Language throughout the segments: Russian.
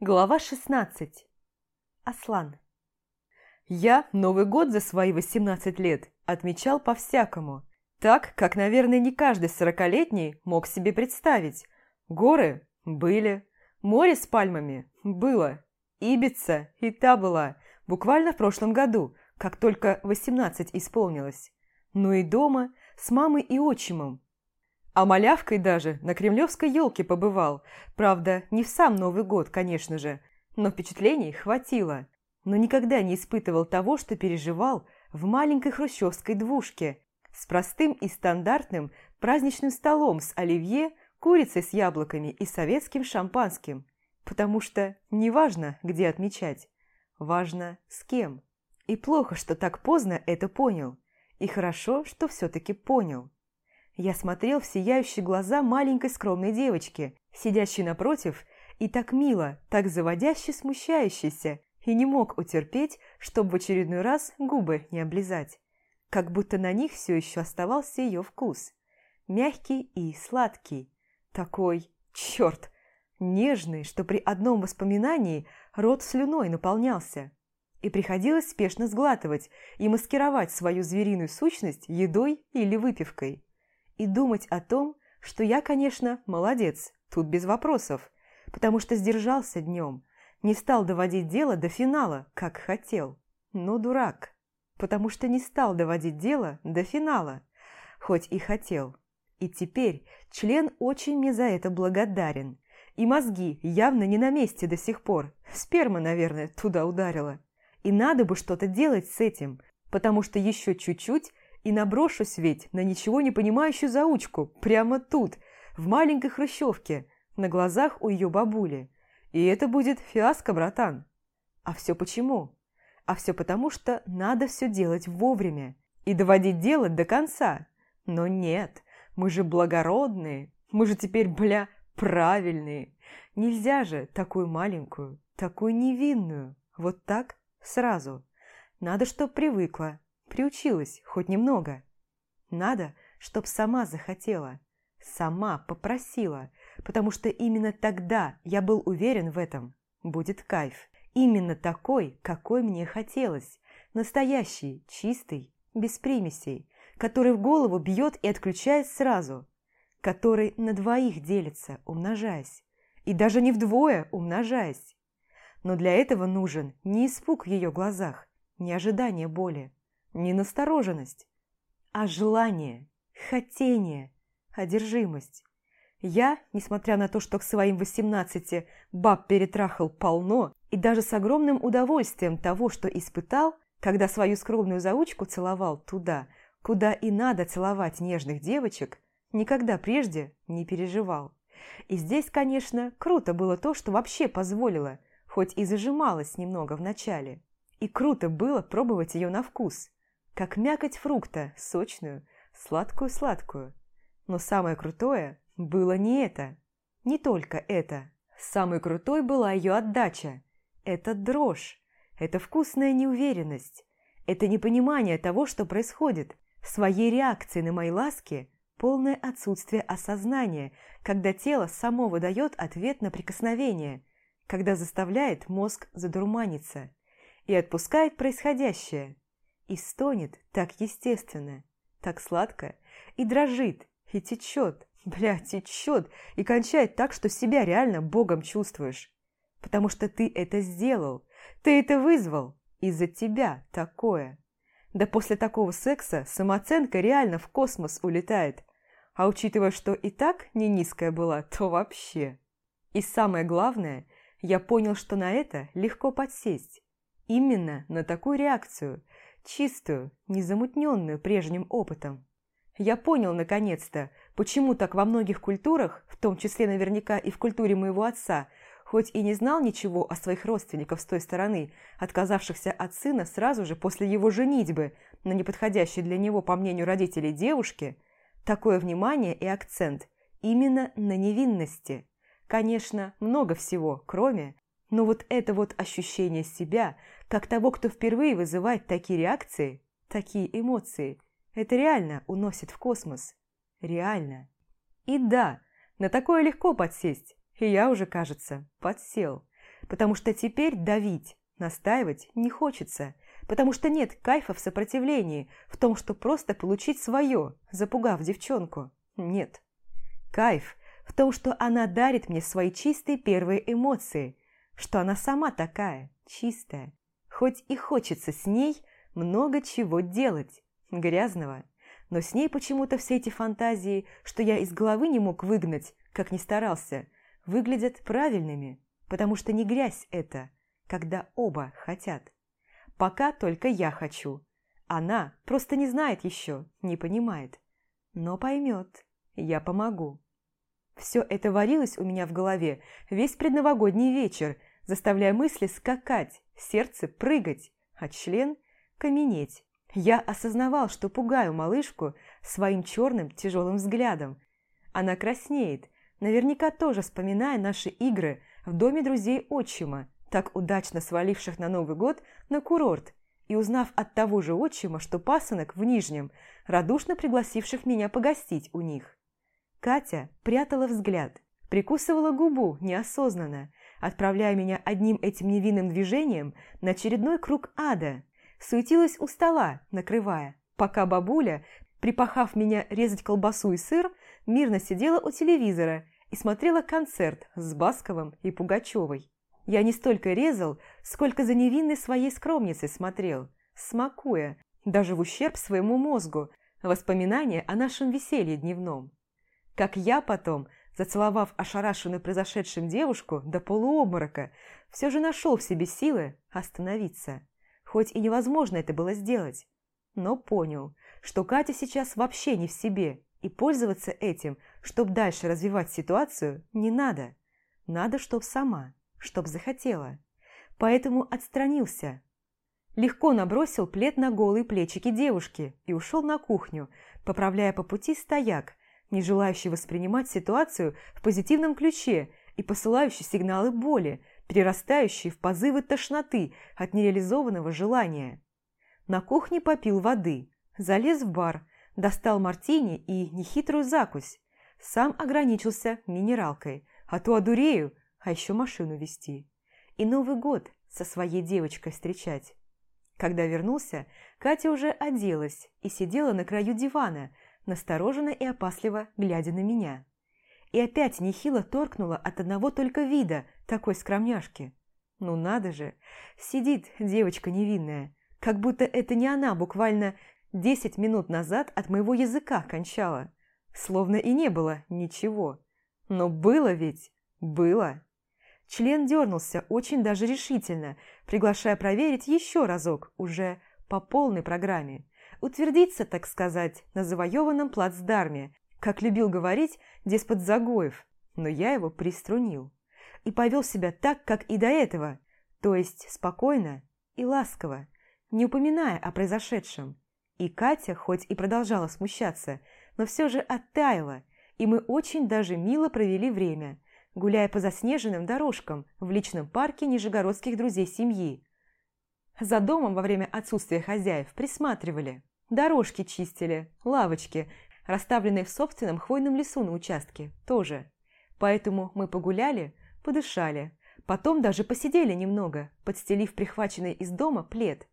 Глава 16. Аслан. Я Новый год за свои 18 лет отмечал по-всякому. Так, как, наверное, не каждый сорокалетний мог себе представить. Горы были, море с пальмами было, Ибица и та была, буквально в прошлом году, как только 18 исполнилось. Ну и дома, с мамой и отчимом, а малявкой даже на кремлевской елке побывал. Правда, не в сам Новый год, конечно же, но впечатлений хватило. Но никогда не испытывал того, что переживал в маленькой хрущевской двушке с простым и стандартным праздничным столом с оливье, курицей с яблоками и советским шампанским. Потому что не важно, где отмечать, важно с кем. И плохо, что так поздно это понял. И хорошо, что все-таки понял. Я смотрел в сияющие глаза маленькой скромной девочки, сидящей напротив, и так мило, так заводяще смущающейся, и не мог утерпеть, чтобы в очередной раз губы не облизать. Как будто на них все еще оставался ее вкус. Мягкий и сладкий. Такой, черт, нежный, что при одном воспоминании рот слюной наполнялся. И приходилось спешно сглатывать и маскировать свою звериную сущность едой или выпивкой и думать о том, что я, конечно, молодец, тут без вопросов, потому что сдержался днем, не стал доводить дело до финала, как хотел. Но дурак, потому что не стал доводить дело до финала, хоть и хотел. И теперь член очень мне за это благодарен. И мозги явно не на месте до сих пор. Сперма, наверное, туда ударила. И надо бы что-то делать с этим, потому что еще чуть-чуть и наброшусь ведь на ничего не понимающую заучку, прямо тут, в маленькой хрущевке, на глазах у ее бабули. И это будет фиаско, братан. А все почему? А все потому, что надо все делать вовремя и доводить дело до конца. Но нет, мы же благородные, мы же теперь, бля, правильные. Нельзя же такую маленькую, такую невинную, вот так сразу. Надо, чтоб привыкла, Приучилась хоть немного. Надо, чтоб сама захотела, сама попросила, потому что именно тогда я был уверен в этом. Будет кайф. Именно такой, какой мне хотелось. Настоящий, чистый, без примесей, который в голову бьет и отключает сразу, который на двоих делится, умножаясь, и даже не вдвое умножаясь. Но для этого нужен не испуг в ее глазах, не ожидание боли, не настороженность, а желание, хотение, одержимость. Я, несмотря на то, что к своим восемнадцати баб перетрахал полно, и даже с огромным удовольствием того, что испытал, когда свою скромную заучку целовал туда, куда и надо целовать нежных девочек, никогда прежде не переживал. И здесь, конечно, круто было то, что вообще позволило, хоть и зажималось немного в начале. И круто было пробовать ее на вкус как мякоть фрукта, сочную, сладкую-сладкую. Но самое крутое было не это, не только это. Самой крутой была ее отдача. Это дрожь, это вкусная неуверенность, это непонимание того, что происходит, своей реакции на мои ласки полное отсутствие осознания, когда тело само выдает ответ на прикосновение, когда заставляет мозг задурманиться и отпускает происходящее – и стонет так естественно, так сладко, и дрожит, и течет, бля, течет, и кончает так, что себя реально Богом чувствуешь. Потому что ты это сделал, ты это вызвал, из-за тебя такое. Да после такого секса самооценка реально в космос улетает. А учитывая, что и так не низкая была, то вообще. И самое главное, я понял, что на это легко подсесть. Именно на такую реакцию – чистую, незамутненную прежним опытом. Я понял, наконец-то, почему так во многих культурах, в том числе наверняка и в культуре моего отца, хоть и не знал ничего о своих родственниках с той стороны, отказавшихся от сына сразу же после его женитьбы на неподходящей для него, по мнению родителей, девушке, такое внимание и акцент именно на невинности. Конечно, много всего, кроме, но вот это вот ощущение себя, как того, кто впервые вызывает такие реакции, такие эмоции, это реально уносит в космос. Реально. И да, на такое легко подсесть. И я уже, кажется, подсел. потому что теперь давить, настаивать не хочется, потому что нет кайфа в сопротивлении, в том, что просто получить свое, запугав девчонку. Нет. Кайф в том, что она дарит мне свои чистые первые эмоции, что она сама такая, чистая. Хоть и хочется с ней много чего делать, грязного, но с ней почему-то все эти фантазии, что я из головы не мог выгнать, как ни старался, выглядят правильными, потому что не грязь это, когда оба хотят. Пока только я хочу. Она просто не знает еще, не понимает. Но поймет, я помогу. Все это варилось у меня в голове весь предновогодний вечер, заставляя мысли скакать, сердце прыгать, а член каменеть. Я осознавал, что пугаю малышку своим черным тяжелым взглядом. Она краснеет, наверняка тоже вспоминая наши игры в доме друзей отчима, так удачно сваливших на Новый год на курорт, и узнав от того же отчима, что пасынок в Нижнем, радушно пригласивших меня погостить у них. Катя прятала взгляд, прикусывала губу неосознанно, отправляя меня одним этим невинным движением на очередной круг ада, суетилась у стола, накрывая, пока бабуля, припахав меня резать колбасу и сыр, мирно сидела у телевизора и смотрела концерт с Басковым и Пугачевой. Я не столько резал, сколько за невинной своей скромницей смотрел, смакуя, даже в ущерб своему мозгу, воспоминания о нашем веселье дневном. Как я потом, зацеловав ошарашенную произошедшим девушку до полуобморока, все же нашел в себе силы остановиться. Хоть и невозможно это было сделать, но понял, что Катя сейчас вообще не в себе, и пользоваться этим, чтобы дальше развивать ситуацию, не надо. Надо, чтоб сама чтоб захотела. Поэтому отстранился. Легко набросил плед на голые плечики девушки и ушел на кухню, поправляя по пути стояк, не желающий воспринимать ситуацию в позитивном ключе и посылающий сигналы боли, перерастающие в позывы тошноты от нереализованного желания. На кухне попил воды, залез в бар, достал мартини и нехитрую закусь. Сам ограничился минералкой, а то одурею, а еще машину вести. И Новый год со своей девочкой встречать. Когда вернулся, Катя уже оделась и сидела на краю дивана, настороженно и опасливо глядя на меня. И опять нехило торкнула от одного только вида такой скромняшки. Ну надо же, сидит девочка невинная, как будто это не она буквально десять минут назад от моего языка кончала. Словно и не было ничего. Но было ведь, было. Член дернулся очень даже решительно, приглашая проверить еще разок, уже по полной программе. Утвердиться, так сказать, на завоеванном плацдарме, как любил говорить деспот Загоев, но я его приструнил. И повел себя так, как и до этого, то есть спокойно и ласково, не упоминая о произошедшем. И Катя, хоть и продолжала смущаться, но все же оттаяла, и мы очень даже мило провели время – гуляя по заснеженным дорожкам в личном парке нижегородских друзей семьи. За домом во время отсутствия хозяев присматривали. Дорожки чистили, лавочки, расставленные в собственном хвойном лесу на участке, тоже. Поэтому мы погуляли, подышали, потом даже посидели немного, подстелив прихваченный из дома плед.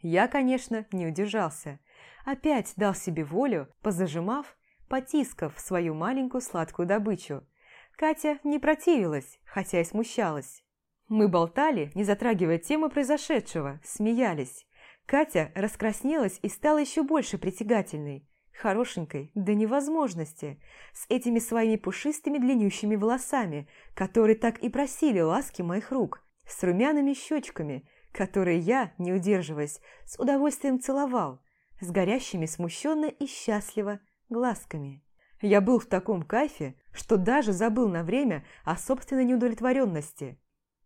Я, конечно, не удержался. Опять дал себе волю, позажимав, потискав свою маленькую сладкую добычу – Катя не противилась, хотя и смущалась. Мы болтали, не затрагивая темы произошедшего, смеялись. Катя раскраснелась и стала еще больше притягательной, хорошенькой до невозможности, с этими своими пушистыми длиннющими волосами, которые так и просили ласки моих рук, с румяными щечками, которые я, не удерживаясь, с удовольствием целовал, с горящими смущенно и счастливо глазками. Я был в таком кайфе, что даже забыл на время о собственной неудовлетворенности.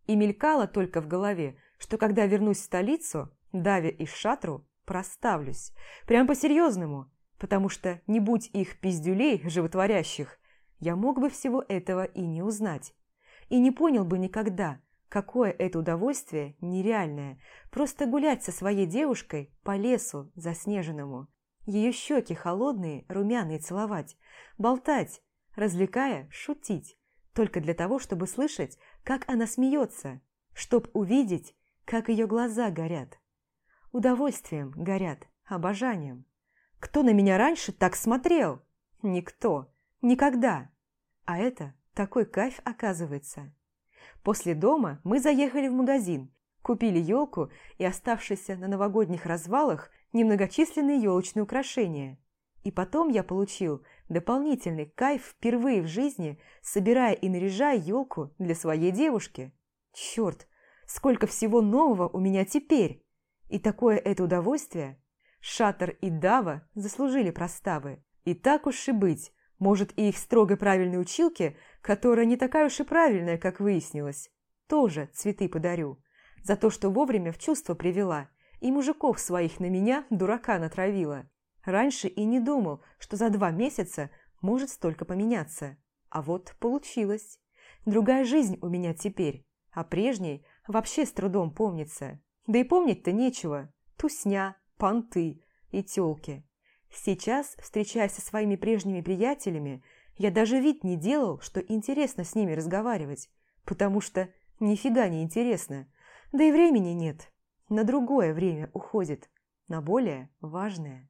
И мелькало только в голове, что когда вернусь в столицу, давя из шатру, проставлюсь. Прям по-серьезному, потому что не будь их пиздюлей животворящих, я мог бы всего этого и не узнать. И не понял бы никогда, какое это удовольствие нереальное, просто гулять со своей девушкой по лесу заснеженному ее щеки холодные, румяные целовать, болтать, развлекая, шутить, только для того, чтобы слышать, как она смеется, чтоб увидеть, как ее глаза горят. Удовольствием горят, обожанием. Кто на меня раньше так смотрел? Никто. Никогда. А это такой кайф оказывается. После дома мы заехали в магазин, купили елку и оставшиеся на новогодних развалах немногочисленные елочные украшения. И потом я получил дополнительный кайф впервые в жизни, собирая и наряжая елку для своей девушки. Черт, сколько всего нового у меня теперь! И такое это удовольствие. Шатер и Дава заслужили проставы. И так уж и быть, может, и их строго правильной училке, которая не такая уж и правильная, как выяснилось, тоже цветы подарю. За то, что вовремя в чувство привела и мужиков своих на меня дурака натравила. Раньше и не думал, что за два месяца может столько поменяться. А вот получилось. Другая жизнь у меня теперь, а прежней вообще с трудом помнится. Да и помнить-то нечего. Тусня, понты и тёлки. Сейчас, встречаясь со своими прежними приятелями, я даже вид не делал, что интересно с ними разговаривать, потому что нифига не интересно, да и времени нет. На другое время уходит, на более важное.